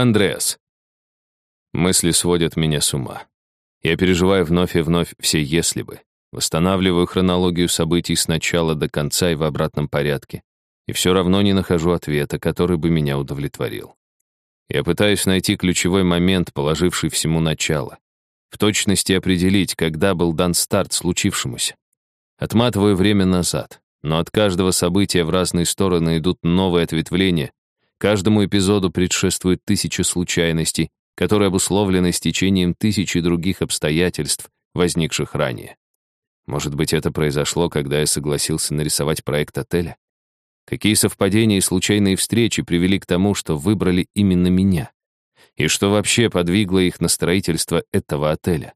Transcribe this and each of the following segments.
Андреас. Мысли сводят меня с ума. Я переживаю вновь и вновь все «если бы». Восстанавливаю хронологию событий с начала до конца и в обратном порядке. И все равно не нахожу ответа, который бы меня удовлетворил. Я пытаюсь найти ключевой момент, положивший всему начало. В точности определить, когда был дан старт случившемуся. Отматываю время назад, но от каждого события в разные стороны идут новые ответвления. Каждому эпизоду предшествует тысяча случайностей, которые обусловлены стечением тысячи других обстоятельств, возникших ранее. Может быть, это произошло, когда я согласился нарисовать проект отеля? Какие совпадения и случайные встречи привели к тому, что выбрали именно меня? И что вообще подвигло их на строительство этого отеля?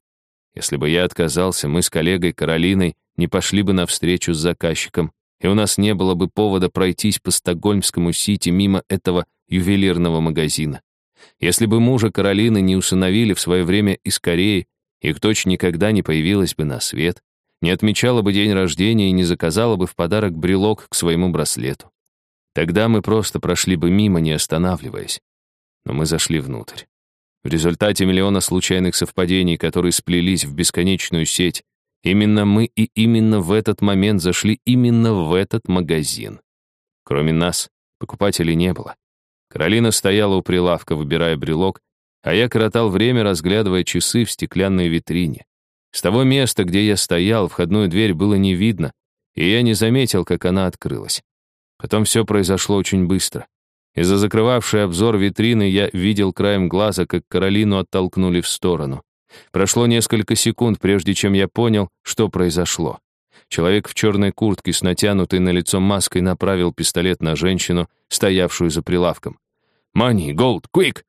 Если бы я отказался, мы с коллегой Каролиной не пошли бы навстречу с заказчиком, и у нас не было бы повода пройтись по Стокгольмскому Сити мимо этого ювелирного магазина. Если бы мужа Каролины не усыновили в свое время из Кореи, их дочь никогда не появилась бы на свет, не отмечала бы день рождения и не заказала бы в подарок брелок к своему браслету. Тогда мы просто прошли бы мимо, не останавливаясь. Но мы зашли внутрь. В результате миллиона случайных совпадений, которые сплелись в бесконечную сеть, именно мы и именно в этот момент зашли именно в этот магазин. Кроме нас, покупателей не было. Каролина стояла у прилавка, выбирая брелок, а я коротал время, разглядывая часы в стеклянной витрине. С того места, где я стоял, входную дверь было не видно, и я не заметил, как она открылась. Потом все произошло очень быстро. Из-за закрывавшей обзор витрины я видел краем глаза, как Каролину оттолкнули в сторону. Прошло несколько секунд, прежде чем я понял, что произошло. Человек в черной куртке с натянутой на лицо маской направил пистолет на женщину, стоявшую за прилавком. «Money, gold, quick!»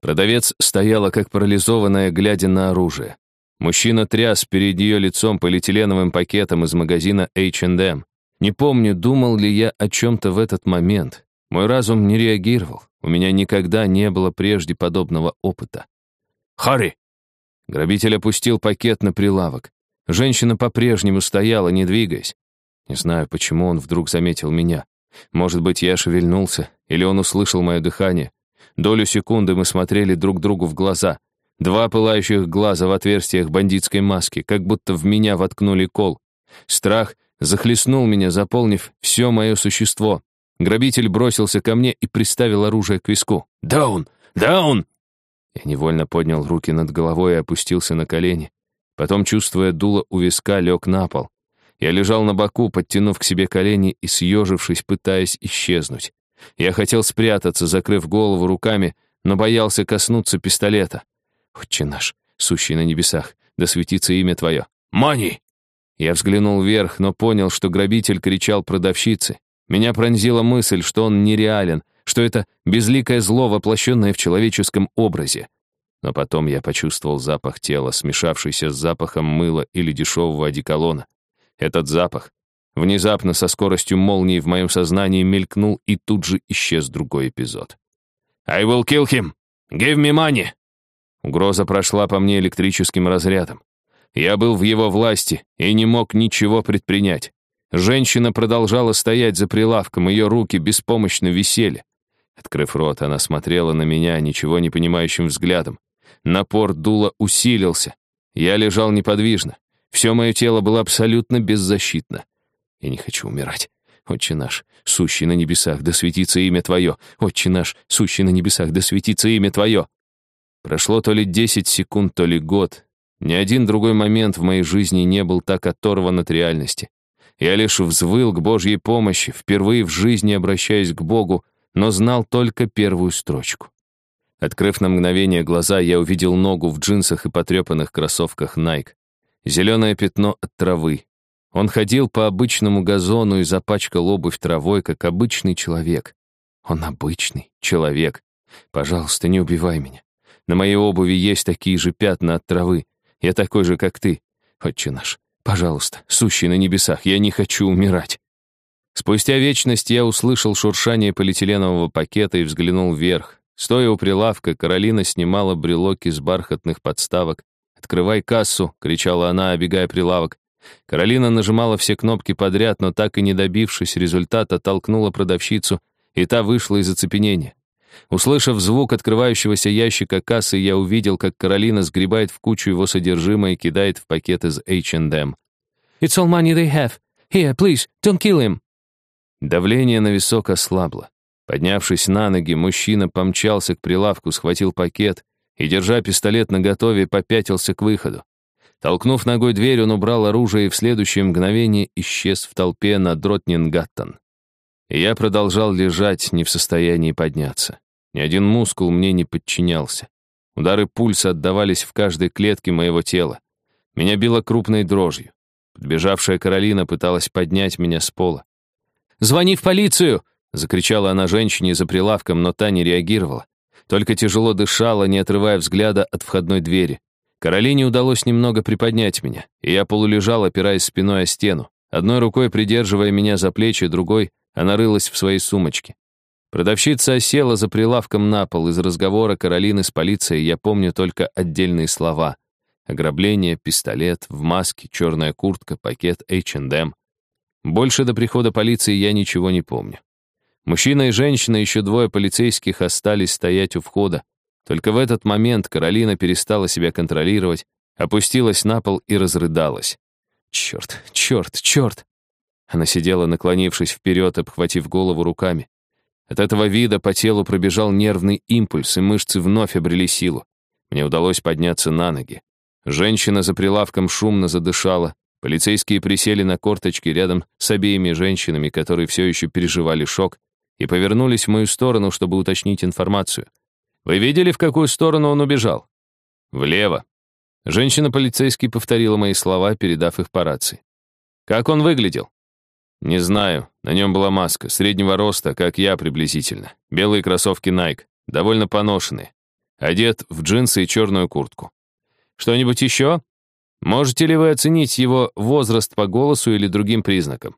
Продавец стояла как парализованная, глядя на оружие. Мужчина тряс перед ее лицом полиэтиленовым пакетом из магазина H&M. Не помню, думал ли я о чем-то в этот момент. Мой разум не реагировал. У меня никогда не было прежде подобного опыта. «Харри!» Грабитель опустил пакет на прилавок. Женщина по-прежнему стояла, не двигаясь. Не знаю, почему он вдруг заметил меня. Может быть, я шевельнулся, или он услышал мое дыхание. Долю секунды мы смотрели друг другу в глаза. Два пылающих глаза в отверстиях бандитской маски, как будто в меня воткнули кол. Страх захлестнул меня, заполнив все мое существо. Грабитель бросился ко мне и приставил оружие к виску. «Даун! Даун!» Я невольно поднял руки над головой и опустился на колени. Потом, чувствуя дуло у виска, лег на пол. Я лежал на боку, подтянув к себе колени и съежившись, пытаясь исчезнуть. Я хотел спрятаться, закрыв голову руками, но боялся коснуться пистолета. «Отче наш, сущий на небесах, да светится имя Твое». «Мани!» Я взглянул вверх, но понял, что грабитель кричал продавщице. Меня пронзила мысль, что он нереален, что это безликое зло, воплощенное в человеческом образе. Но потом я почувствовал запах тела, смешавшийся с запахом мыла или дешевого одеколона. Этот запах внезапно со скоростью молнии в моем сознании мелькнул, и тут же исчез другой эпизод. «I will kill him! Give me money!» Угроза прошла по мне электрическим разрядом. Я был в его власти и не мог ничего предпринять. Женщина продолжала стоять за прилавком, ее руки беспомощно висели. Открыв рот, она смотрела на меня ничего не понимающим взглядом. Напор дула усилился. Я лежал неподвижно. Все мое тело было абсолютно беззащитно. Я не хочу умирать. Отче наш, сущий на небесах, да светится имя Твое. Отче наш, сущий на небесах, да светится имя Твое. Прошло то ли десять секунд, то ли год. Ни один другой момент в моей жизни не был так оторван от реальности. Я лишь взвыл к Божьей помощи, впервые в жизни обращаясь к Богу, но знал только первую строчку. Открыв на мгновение глаза, я увидел ногу в джинсах и потрепанных кроссовках Nike. Зеленое пятно от травы. Он ходил по обычному газону и запачкал обувь травой, как обычный человек. Он обычный человек. Пожалуйста, не убивай меня. На моей обуви есть такие же пятна от травы. Я такой же, как ты. Отче наш, пожалуйста, сущий на небесах, я не хочу умирать. Спустя вечность я услышал шуршание полиэтиленового пакета и взглянул вверх. Стоя у прилавка, Каролина снимала брелоки с бархатных подставок. «Открывай кассу!» — кричала она, обегая прилавок. Каролина нажимала все кнопки подряд, но так и не добившись результата, толкнула продавщицу, и та вышла из оцепенения. Услышав звук открывающегося ящика кассы, я увидел, как Каролина сгребает в кучу его содержимое и кидает в пакет из H&M. It's all money they have. Here, please, don't kill him. Давление на висок ослабло. Поднявшись на ноги, мужчина помчался к прилавку, схватил пакет и, держа пистолет наготове, попятился к выходу. Толкнув ногой дверь, он убрал оружие и в следующее мгновение исчез в толпе на Дротнингаттон. И я продолжал лежать, не в состоянии подняться. Ни один мускул мне не подчинялся. Удары пульса отдавались в каждой клетке моего тела. Меня било крупной дрожью. Подбежавшая Каролина пыталась поднять меня с пола. «Звони в полицию!» — закричала она женщине за прилавком, но та не реагировала. Только тяжело дышала, не отрывая взгляда от входной двери. Каролине удалось немного приподнять меня, и я полулежал, опираясь спиной о стену. Одной рукой придерживая меня за плечи, другой она рылась в своей сумочке. Продавщица осела за прилавком на пол. Из разговора Каролины с полицией я помню только отдельные слова. Ограбление, пистолет, в маске, черная куртка, пакет H&M. Больше до прихода полиции я ничего не помню. Мужчина и женщина, еще двое полицейских, остались стоять у входа. Только в этот момент Каролина перестала себя контролировать, опустилась на пол и разрыдалась. Черт, черт, черт! Она сидела, наклонившись вперед, обхватив голову руками. От этого вида по телу пробежал нервный импульс, и мышцы вновь обрели силу. Мне удалось подняться на ноги. Женщина за прилавком шумно задышала. Полицейские присели на корточки рядом с обеими женщинами, которые все еще переживали шок, и повернулись в мою сторону, чтобы уточнить информацию. «Вы видели, в какую сторону он убежал?» «Влево». Женщина-полицейский повторила мои слова, передав их по рации. «Как он выглядел?» «Не знаю. На нем была маска, среднего роста, как я приблизительно. Белые кроссовки Nike, довольно поношенные. Одет в джинсы и черную куртку. Что-нибудь еще? Можете ли вы оценить его возраст по голосу или другим признакам?»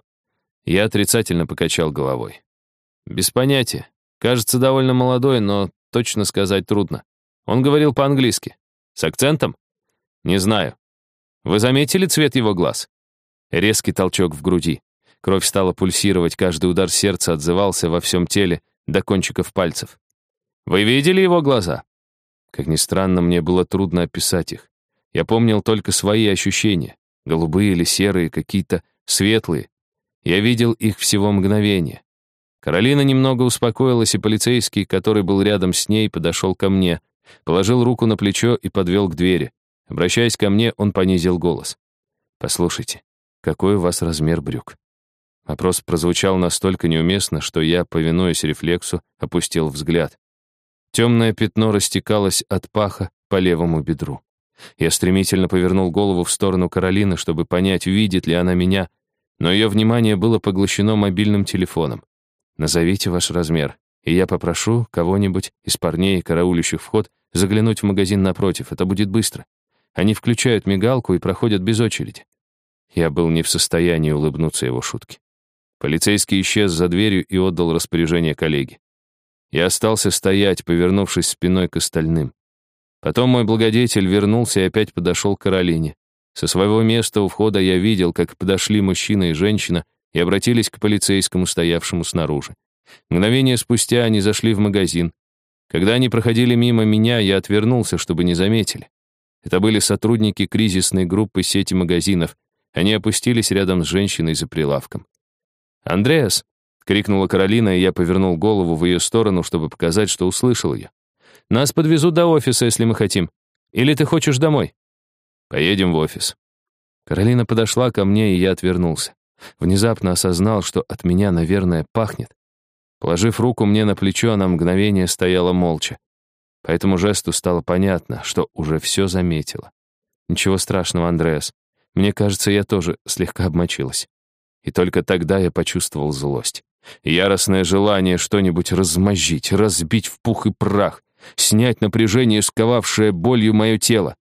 Я отрицательно покачал головой. «Без понятия. Кажется, довольно молодой, но точно сказать трудно. Он говорил по-английски. С акцентом? Не знаю. Вы заметили цвет его глаз? Резкий толчок в груди. Кровь стала пульсировать, каждый удар сердца отзывался во всем теле до кончиков пальцев. Вы видели его глаза? Как ни странно, мне было трудно описать их. Я помнил только свои ощущения. Голубые или серые, какие-то светлые. Я видел их всего мгновение. Каролина немного успокоилась, и полицейский, который был рядом с ней, подошел ко мне, положил руку на плечо и подвел к двери. Обращаясь ко мне, он понизил голос. «Послушайте, какой у вас размер брюк?» Вопрос прозвучал настолько неуместно, что я, повинуясь рефлексу, опустил взгляд. Темное пятно растекалось от паха по левому бедру. Я стремительно повернул голову в сторону Каролины, чтобы понять, видит ли она меня, но ее внимание было поглощено мобильным телефоном. Назовите ваш размер, и я попрошу кого-нибудь из парней, караулищих вход, заглянуть в магазин напротив. Это будет быстро. Они включают мигалку и проходят без очереди. Я был не в состоянии улыбнуться его шутке. Полицейский исчез за дверью и отдал распоряжение коллеге. Я остался стоять, повернувшись спиной к остальным. Потом мой благодетель вернулся и опять подошел к Каролине. Со своего места у входа я видел, как подошли мужчина и женщина, и обратились к полицейскому, стоявшему снаружи. Мгновение спустя они зашли в магазин. Когда они проходили мимо меня, я отвернулся, чтобы не заметили. Это были сотрудники кризисной группы сети магазинов. Они опустились рядом с женщиной за прилавком. «Андреас!» — крикнула Каролина, и я повернул голову в ее сторону, чтобы показать, что услышал ее. «Нас подвезут до офиса, если мы хотим. Или ты хочешь домой?» «Поедем в офис». Каролина подошла ко мне, и я отвернулся. Внезапно осознал, что от меня, наверное, пахнет. Положив руку мне на плечо, она мгновение стояла молча. По этому жесту стало понятно, что уже все заметила. Ничего страшного, Андреас. Мне кажется, я тоже слегка обмочилась. И только тогда я почувствовал злость. Яростное желание что-нибудь размозжить, разбить в пух и прах, снять напряжение, сковавшее болью мое тело.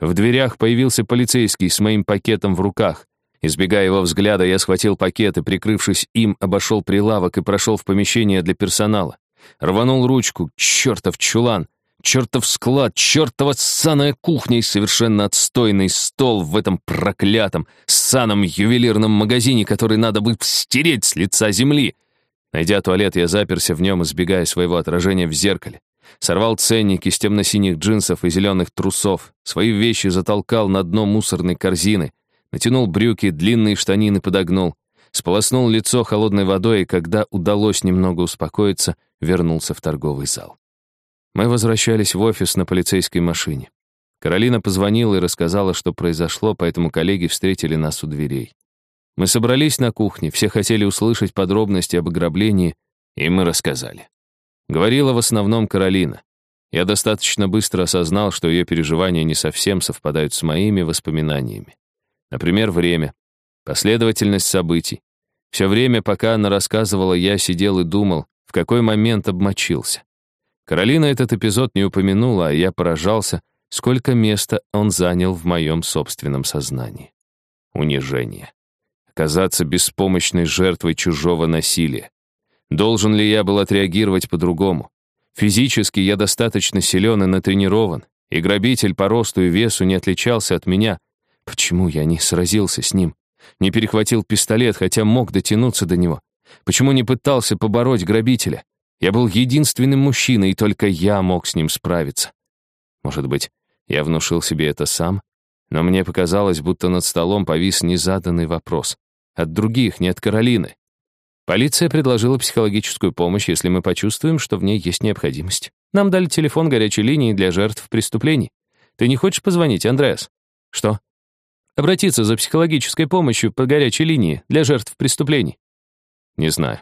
В дверях появился полицейский с моим пакетом в руках. Избегая его взгляда, я схватил пакет и, прикрывшись им, обошел прилавок и прошел в помещение для персонала. Рванул ручку, чертов чулан, чертов склад, чертова ссаная кухня и совершенно отстойный стол в этом проклятом, ссаном ювелирном магазине, который надо бы стереть с лица земли. Найдя туалет, я заперся в нем, избегая своего отражения в зеркале. Сорвал ценник из темно-синих джинсов и зеленых трусов, свои вещи затолкал на дно мусорной корзины, натянул брюки, длинные штанины подогнул, сполоснул лицо холодной водой и, когда удалось немного успокоиться, вернулся в торговый зал. Мы возвращались в офис на полицейской машине. Каролина позвонила и рассказала, что произошло, поэтому коллеги встретили нас у дверей. Мы собрались на кухне, все хотели услышать подробности об ограблении, и мы рассказали. Говорила в основном Каролина. Я достаточно быстро осознал, что ее переживания не совсем совпадают с моими воспоминаниями. Например, время, последовательность событий. Все время, пока она рассказывала, я сидел и думал, в какой момент обмочился. Каролина этот эпизод не упомянула, а я поражался, сколько места он занял в моем собственном сознании. Унижение. Оказаться беспомощной жертвой чужого насилия. Должен ли я был отреагировать по-другому? Физически я достаточно силен и натренирован, и грабитель по росту и весу не отличался от меня. Почему я не сразился с ним? Не перехватил пистолет, хотя мог дотянуться до него? Почему не пытался побороть грабителя? Я был единственным мужчиной, и только я мог с ним справиться. Может быть, я внушил себе это сам, но мне показалось, будто над столом повис незаданный вопрос. От других, не от Каролины. Полиция предложила психологическую помощь, если мы почувствуем, что в ней есть необходимость. Нам дали телефон горячей линии для жертв преступлений. Ты не хочешь позвонить, Андреас? Что? Обратиться за психологической помощью по горячей линии для жертв преступлений? Не знаю.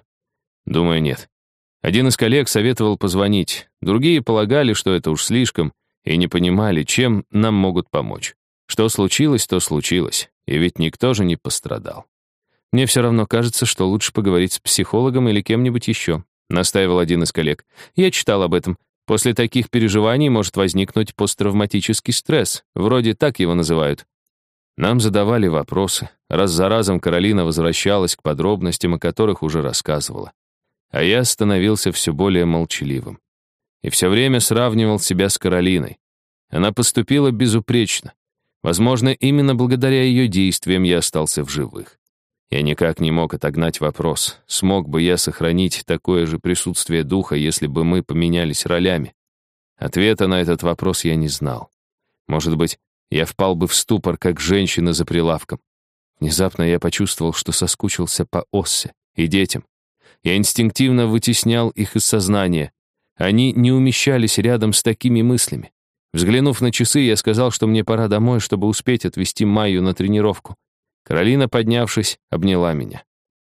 Думаю, нет. Один из коллег советовал позвонить. Другие полагали, что это уж слишком, и не понимали, чем нам могут помочь. Что случилось, то случилось, и ведь никто же не пострадал. Мне все равно кажется, что лучше поговорить с психологом или кем-нибудь еще, настаивал один из коллег. Я читал об этом. После таких переживаний может возникнуть посттравматический стресс, вроде так его называют. Нам задавали вопросы. Раз за разом Каролина возвращалась к подробностям, о которых уже рассказывала. А я становился все более молчаливым и все время сравнивал себя с Каролиной. Она поступила безупречно. Возможно, именно благодаря ее действиям я остался в живых. Я никак не мог отогнать вопрос, смог бы я сохранить такое же присутствие духа, если бы мы поменялись ролями. Ответа на этот вопрос я не знал. Может быть, я впал бы в ступор, как женщина за прилавком. Внезапно я почувствовал, что соскучился по Оссе и детям. Я инстинктивно вытеснял их из сознания, они не умещались рядом с такими мыслями. Взглянув на часы, я сказал, что мне пора домой, чтобы успеть отвезти Майю на тренировку. Каролина, поднявшись, обняла меня.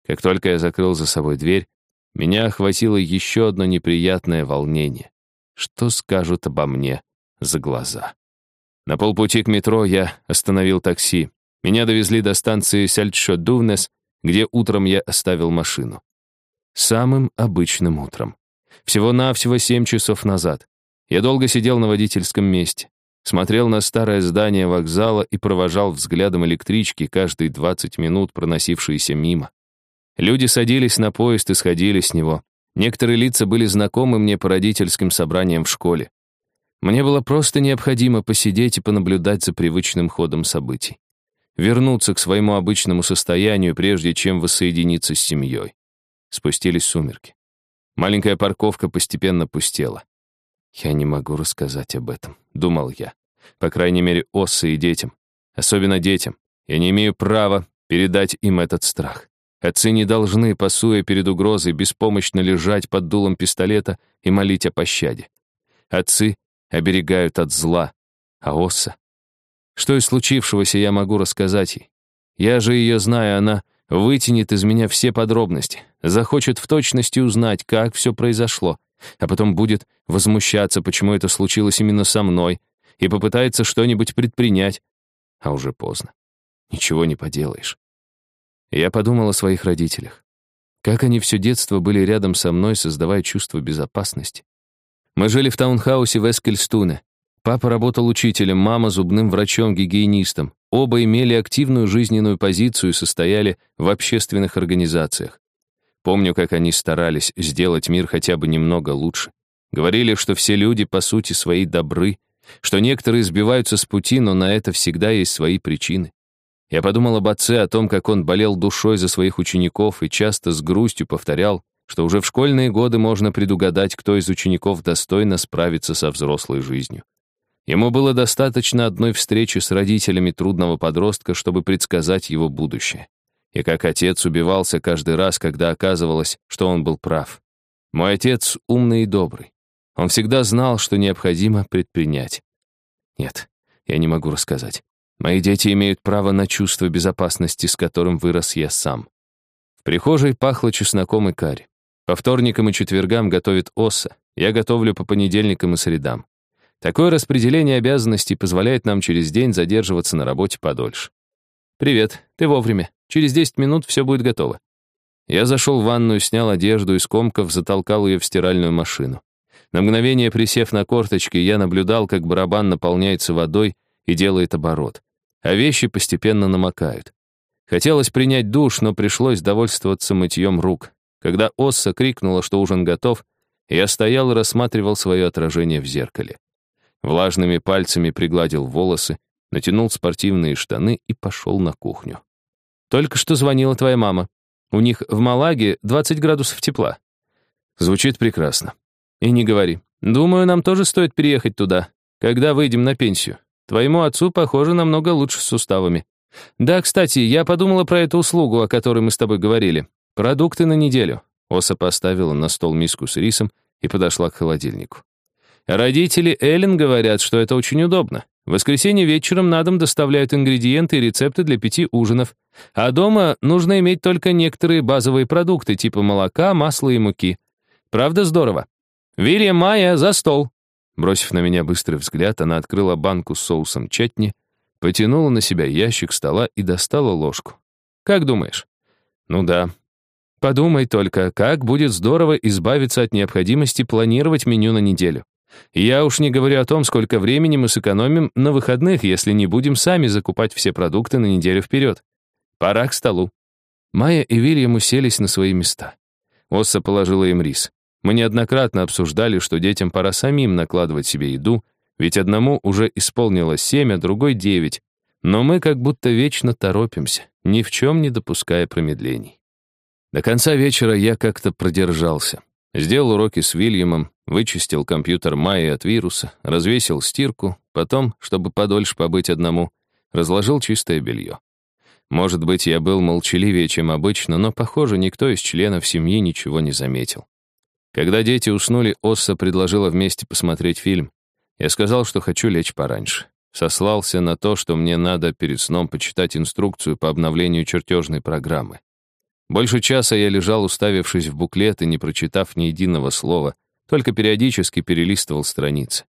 Как только я закрыл за собой дверь, меня охватило еще одно неприятное волнение. Что скажут обо мне за глаза? На полпути к метро я остановил такси. Меня довезли до станции Сальчо-Дувнес, где утром я оставил машину. Самым обычным утром. Всего-навсего семь часов назад. Я долго сидел на водительском месте, смотрел на старое здание вокзала и провожал взглядом электрички каждые 20 минут, проносившиеся мимо. Люди садились на поезд и сходили с него. Некоторые лица были знакомы мне по родительским собраниям в школе. Мне было просто необходимо посидеть и понаблюдать за привычным ходом событий. Вернуться к своему обычному состоянию, прежде чем воссоединиться с семьей. Спустились сумерки. Маленькая парковка постепенно пустела. «Я не могу рассказать об этом», — думал я. По крайней мере, осы и детям. Особенно детям. Я не имею права передать им этот страх. Отцы не должны, пасуя перед угрозой, беспомощно лежать под дулом пистолета и молить о пощаде. Отцы оберегают от зла, а Оса... Что из случившегося я могу рассказать ей? Я же ее знаю, она вытянет из меня все подробности, захочет в точности узнать, как все произошло, а потом будет возмущаться, почему это случилось именно со мной, и попытается что-нибудь предпринять. А уже поздно. Ничего не поделаешь. Я подумал о своих родителях. Как они все детство были рядом со мной, создавая чувство безопасности. Мы жили в таунхаусе в Эскельстуне. Папа работал учителем, мама зубным врачом-гигиенистом. Оба имели активную жизненную позицию и состояли в общественных организациях. Помню, как они старались сделать мир хотя бы немного лучше. Говорили, что все люди по сути свои добры, что некоторые сбиваются с пути, но на это всегда есть свои причины. Я подумал об отце, о том, как он болел душой за своих учеников и часто с грустью повторял, что уже в школьные годы можно предугадать, кто из учеников достойно справится со взрослой жизнью. Ему было достаточно одной встречи с родителями трудного подростка, чтобы предсказать его будущее. И как отец убивался каждый раз, когда оказывалось, что он был прав. Мой отец умный и добрый. Он всегда знал, что необходимо предпринять. Нет, я не могу рассказать. Мои дети имеют право на чувство безопасности, с которым вырос я сам. В прихожей пахло чесноком и карри. По вторникам и четвергам готовит Оса. Я готовлю по понедельникам и средам. Такое распределение обязанностей позволяет нам через день задерживаться на работе подольше. «Привет, ты вовремя. Через 10 минут все будет готово». Я зашел в ванную, снял одежду из комков, затолкал ее в стиральную машину. На мгновение присев на корточки, я наблюдал, как барабан наполняется водой и делает оборот, а вещи постепенно намокают. Хотелось принять душ, но пришлось довольствоваться мытьем рук. Когда Осса крикнула, что ужин готов, я стоял и рассматривал свое отражение в зеркале. Влажными пальцами пригладил волосы, натянул спортивные штаны и пошел на кухню. «Только что звонила твоя мама. У них в Малаге 20 градусов тепла». Звучит прекрасно. И не говори. Думаю, нам тоже стоит переехать туда, когда выйдем на пенсию. Твоему отцу, похоже, намного лучше с суставами. Да, кстати, я подумала про эту услугу, о которой мы с тобой говорили. Продукты на неделю. Оса поставила на стол миску с рисом и подошла к холодильнику. Родители Эллен говорят, что это очень удобно. В воскресенье вечером на дом доставляют ингредиенты и рецепты для пяти ужинов, а дома нужно иметь только некоторые базовые продукты, типа молока, масла и муки. Правда здорово? «Вильям Майя, за стол!» Бросив на меня быстрый взгляд, она открыла банку с соусом чатни, потянула на себя ящик стола и достала ложку. «Как думаешь?» «Ну да, Подумай только, как будет здорово избавиться от необходимости планировать меню на неделю. Я уж не говорю о том, сколько времени мы сэкономим на выходных, если не будем сами закупать все продукты на неделю вперед. Пора к столу. Майя и Вильям уселись на свои места. Осса положила им рис. Мы неоднократно обсуждали, что детям пора самим накладывать себе еду, ведь одному уже исполнилось семь, а другой девять. Но мы как будто вечно торопимся, ни в чем не допуская промедлений. До конца вечера я как-то продержался. Сделал уроки с Вильямом, вычистил компьютер Майи от вируса, развесил стирку, потом, чтобы подольше побыть одному, разложил чистое белье. Может быть, я был молчаливее, чем обычно, но, похоже, никто из членов семьи ничего не заметил. Когда дети уснули, Осса предложила вместе посмотреть фильм. Я сказал, что хочу лечь пораньше. Сослался на то, что мне надо перед сном почитать инструкцию по обновлению чертежной программы. Больше часа я лежал, уставившись в буклет и не прочитав ни единого слова, только периодически перелистывал страницы.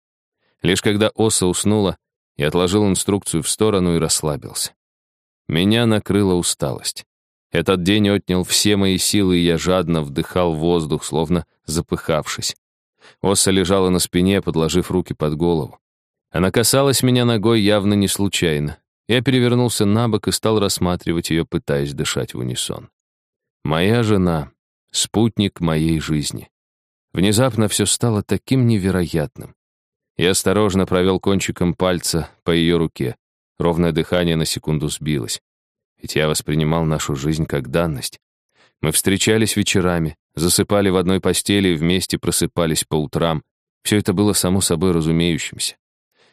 Лишь когда Оса уснула, я отложил инструкцию в сторону и расслабился. Меня накрыла усталость. Этот день отнял все мои силы, и я жадно вдыхал воздух, словно запыхавшись. Оса лежала на спине, подложив руки под голову. Она касалась меня ногой явно не случайно. Я перевернулся на бок и стал рассматривать ее, пытаясь дышать в унисон. Моя жена — спутник моей жизни. Внезапно все стало таким невероятным. Я осторожно провел кончиком пальца по ее руке. Ровное дыхание на секунду сбилось. Ведь я воспринимал нашу жизнь как данность. Мы встречались вечерами, засыпали в одной постели и вместе просыпались по утрам. Все это было само собой разумеющимся.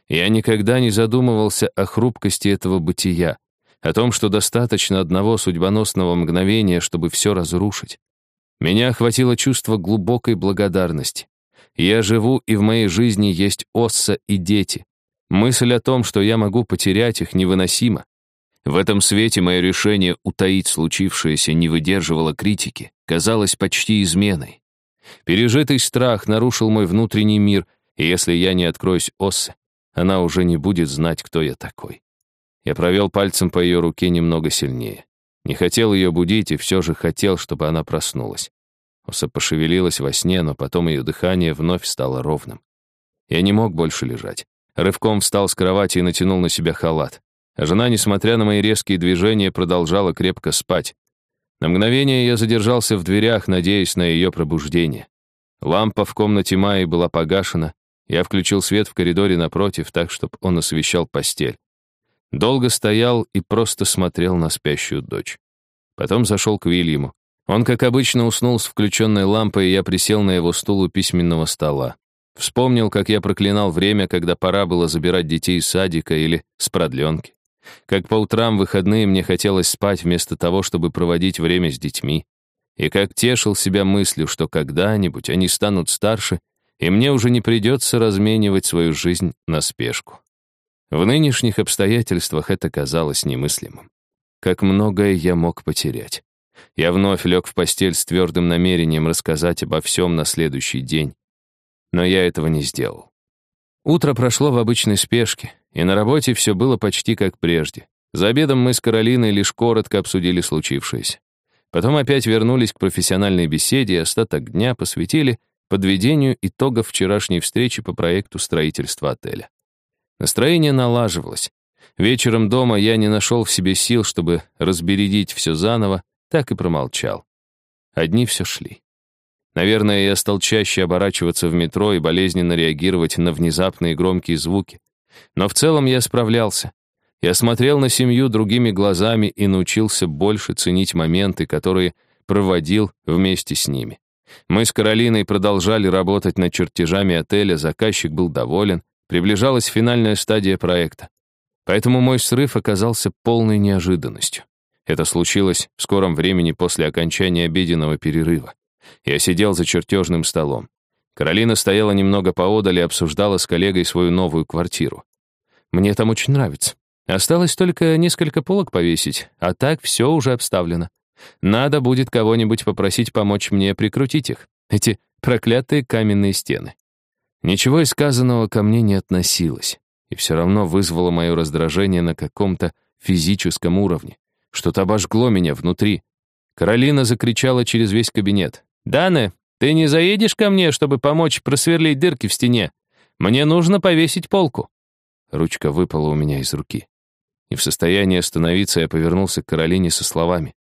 Я никогда не задумывался о хрупкости этого бытия, о том, что достаточно одного судьбоносного мгновения, чтобы все разрушить. Меня охватило чувство глубокой благодарности. Я живу, и в моей жизни есть Осса и дети. Мысль о том, что я могу потерять их, невыносима. В этом свете мое решение утаить случившееся не выдерживало критики, казалось почти изменой. Пережитый страх нарушил мой внутренний мир, и если я не откроюсь Оссе, она уже не будет знать, кто я такой. Я провел пальцем по ее руке немного сильнее. Не хотел ее будить и все же хотел, чтобы она проснулась. Оса пошевелилась во сне, но потом ее дыхание вновь стало ровным. Я не мог больше лежать. Рывком встал с кровати и натянул на себя халат. Жена, несмотря на мои резкие движения, продолжала крепко спать. На мгновение я задержался в дверях, надеясь на ее пробуждение. Лампа в комнате Майи была погашена. Я включил свет в коридоре напротив, так, чтобы он освещал постель. Долго стоял и просто смотрел на спящую дочь. Потом зашел к Вильяму. Он, как обычно, уснул с включенной лампой, и я присел на его стул у письменного стола. Вспомнил, как я проклинал время, когда пора было забирать детей из садика или с продленки. Как по утрам выходные мне хотелось спать вместо того, чтобы проводить время с детьми. И как тешил себя мыслью, что когда-нибудь они станут старше, и мне уже не придется разменивать свою жизнь на спешку. В нынешних обстоятельствах это казалось немыслимым. Как многое я мог потерять. Я вновь лег в постель с твердым намерением рассказать обо всем на следующий день. Но я этого не сделал. Утро прошло в обычной спешке, и на работе все было почти как прежде. За обедом мы с Каролиной лишь коротко обсудили случившееся. Потом опять вернулись к профессиональной беседе и остаток дня посвятили подведению итогов вчерашней встречи по проекту строительства отеля. Настроение налаживалось. Вечером дома я не нашел в себе сил, чтобы разбередить все заново, так и промолчал. Одни все шли. Наверное, я стал чаще оборачиваться в метро и болезненно реагировать на внезапные громкие звуки. Но в целом я справлялся. Я смотрел на семью другими глазами и научился больше ценить моменты, которые проводил вместе с ними. Мы с Каролиной продолжали работать над чертежами отеля, заказчик был доволен, приближалась финальная стадия проекта. Поэтому мой срыв оказался полной неожиданностью. Это случилось в скором времени после окончания обеденного перерыва. Я сидел за чертежным столом. Каролина стояла немного поодаль и обсуждала с коллегой свою новую квартиру. «Мне там очень нравится. Осталось только несколько полок повесить, а так все уже обставлено. Надо будет кого-нибудь попросить помочь мне прикрутить их, эти проклятые каменные стены». Ничего из сказанного ко мне не относилось, и все равно вызвало мое раздражение на каком-то физическом уровне. Что-то обожгло меня внутри. Каролина закричала через весь кабинет. «Дане, ты не заедешь ко мне, чтобы помочь просверлить дырки в стене? Мне нужно повесить полку». Ручка выпала у меня из руки. Не в состоянии остановиться, я повернулся к Каролине со словами.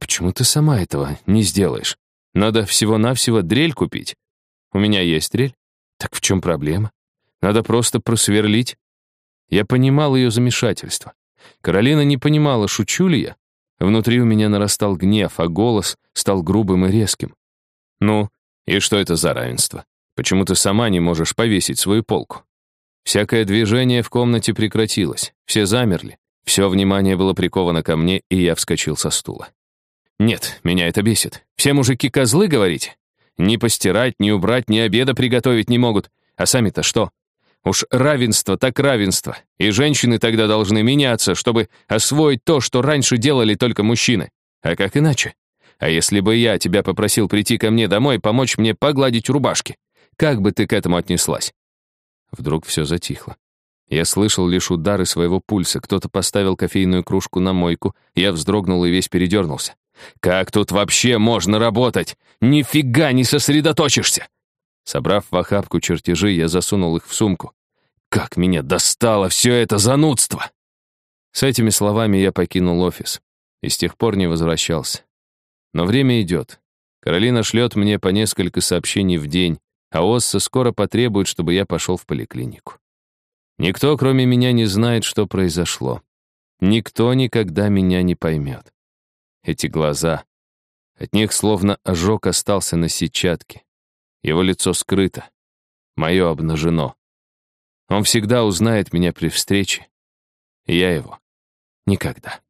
«Почему ты сама этого не сделаешь? Надо всего-навсего дрель купить. У меня есть дрель. Так в чем проблема? Надо просто просверлить». Я понимал ее замешательство. Каролина не понимала, шучу ли я. Внутри у меня нарастал гнев, а голос стал грубым и резким. Ну, и что это за равенство? Почему ты сама не можешь повесить свою полку? Всякое движение в комнате прекратилось. Все замерли. Все внимание было приковано ко мне, и я вскочил со стула. Нет, меня это бесит. Все мужики козлы, говорите? Ни постирать, ни убрать, ни обеда приготовить не могут. А сами-то что? Уж равенство так равенство. И женщины тогда должны меняться, чтобы освоить то, что раньше делали только мужчины. А как иначе? А если бы я тебя попросил прийти ко мне домой, помочь мне погладить рубашки, как бы ты к этому отнеслась?» Вдруг все затихло. Я слышал лишь удары своего пульса. Кто-то поставил кофейную кружку на мойку. Я вздрогнул и весь передернулся. «Как тут вообще можно работать? Нифига не сосредоточишься!» Собрав в охапку чертежи, я засунул их в сумку. «Как меня достало все это занудство!» С этими словами я покинул офис и с тех пор не возвращался. Но время идет. Каролина шлет мне по несколько сообщений в день, а Осса скоро потребует, чтобы я пошел в поликлинику. Никто, кроме меня, не знает, что произошло. Никто никогда меня не поймет. Эти глаза. От них словно ожог остался на сетчатке. Его лицо скрыто. Мое обнажено. Он всегда узнает меня при встрече. Я его никогда.